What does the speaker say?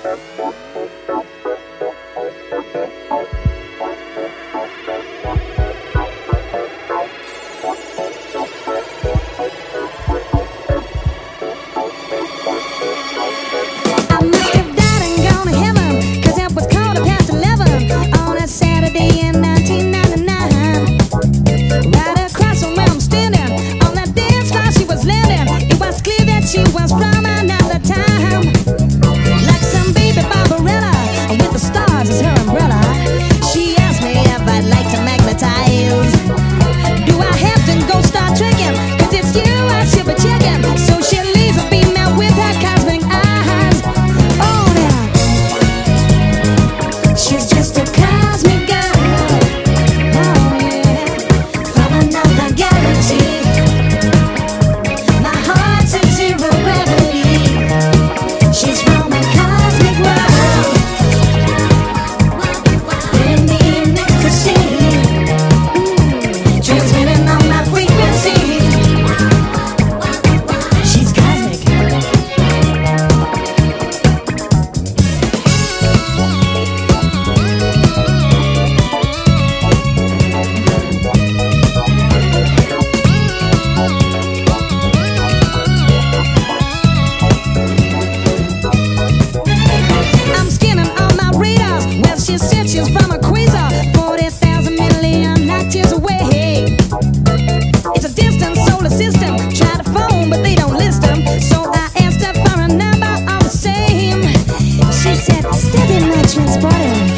Step transporter